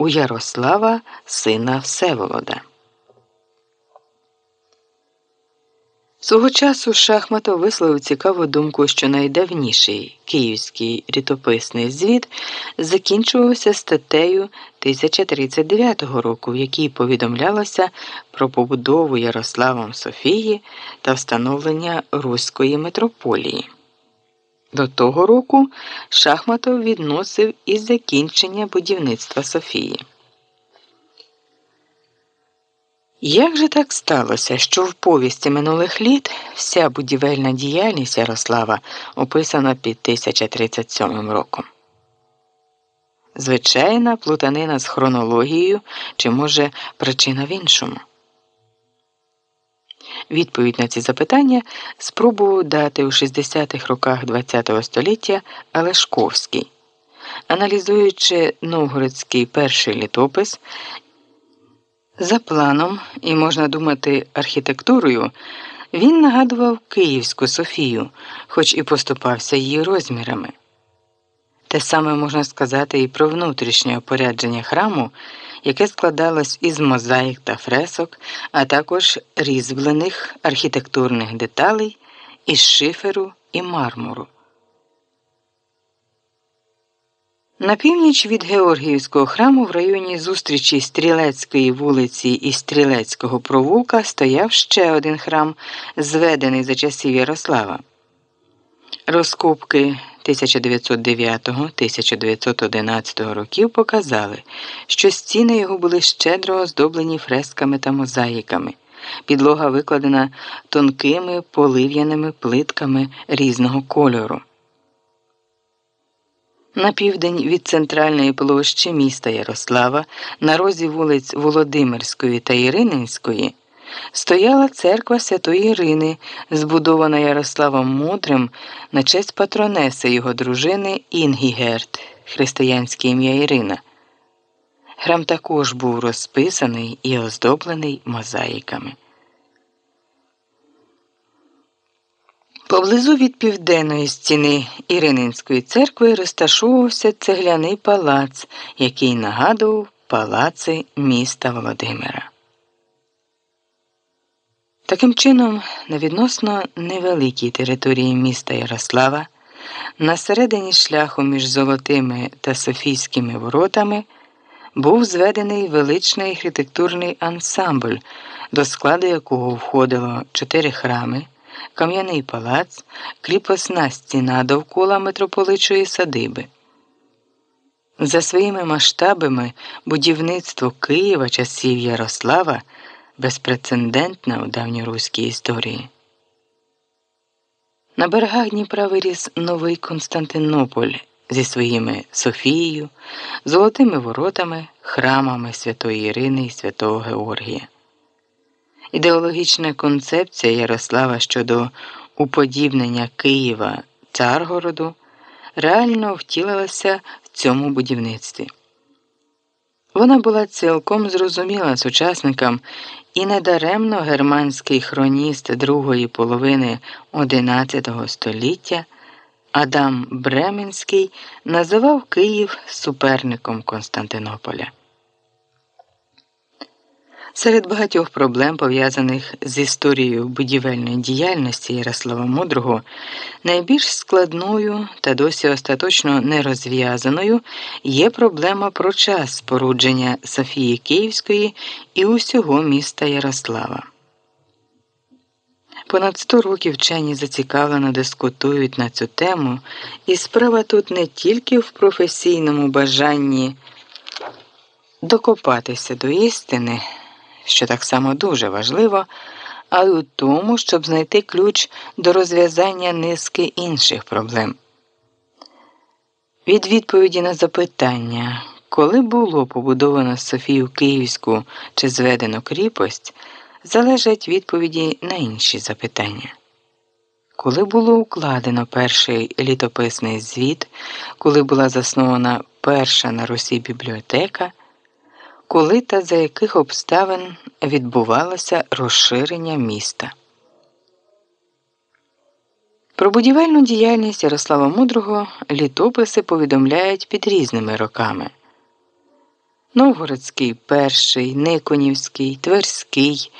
у Ярослава, сина Всеволода. Свого часу Шахматов висловив цікаву думку, що найдавніший київський літописний звіт закінчувався статтею 1039 року, в якій повідомлялося про побудову Ярославом Софії та встановлення Руської митрополії. До того року Шахматов відносив і закінчення будівництва Софії. Як же так сталося, що в повісті минулих літ вся будівельна діяльність Ярослава описана під 1037 роком? Звичайна плутанина з хронологією, чи може причина в іншому? Відповідь на ці запитання спробував дати у 60-х роках ХХ століття Алешковський, аналізуючи новгородський перший літопис. За планом, і можна думати, архітектурою, він нагадував Київську Софію, хоч і поступався її розмірами. Те саме можна сказати і про внутрішнє опорядження храму, яке складалось із мозаїк та фресок, а також різьблених архітектурних деталей із шиферу і мармуру. На північ від Георгіївського храму в районі зустрічі Стрілецької вулиці і Стрілецького провулка стояв ще один храм, зведений за часів Ярослава. Розкопки 1909-1911 років показали, що стіни його були щедро оздоблені фресками та мозаїками. Підлога викладена тонкими полив'яними плитками різного кольору. На південь від центральної площі міста Ярослава, на розі вулиць Володимирської та Ірининської, стояла церква Святої Ірини, збудована Ярославом Мудрим на честь патронеси його дружини Інгігерт, християнське ім'я Ірина. Храм також був розписаний і оздоблений мозаїками. Поблизу від південної стіни Ірининської церкви розташовувався цегляний палац, який нагадував палаци міста Володимира. Таким чином, на відносно невеликій території міста Ярослава, на середині шляху між Золотими та Софійськими воротами був зведений величний архітектурний ансамбль, до складу якого входило чотири храми кам'яний палац, кріпосна стіна довкола митрополичої садиби. За своїми масштабами будівництво Києва часів Ярослава безпрецедентне у давньоруській історії. На берегах Дніпра виріс новий Константинополь зі своїми Софією, золотими воротами, храмами Святої Ірини і Святого Георгія. Ідеологічна концепція Ярослава щодо уподібнення Києва Царгороду реально втілилася в цьому будівництві. Вона була цілком зрозуміла сучасникам і недаремно германський хроніст другої половини XI століття Адам Бременський називав Київ суперником Константинополя. Серед багатьох проблем, пов'язаних з історією будівельної діяльності Ярослава Мудрого, найбільш складною та досі остаточно нерозв'язаною є проблема про час спорудження Софії Київської і усього міста Ярослава. Понад сто років вчені зацікавлено дискутують на цю тему, і справа тут не тільки в професійному бажанні докопатися до істини що так само дуже важливо, а й у тому, щоб знайти ключ до розв'язання низки інших проблем. Від відповіді на запитання, коли було побудовано Софію Київську чи зведено кріпость, залежать відповіді на інші запитання. Коли було укладено перший літописний звіт, коли була заснована перша на Русі бібліотека коли та за яких обставин відбувалося розширення міста. Про будівельну діяльність Ярослава Мудрого літописи повідомляють під різними роками. Новгородський перший, Никонівський, Тверський.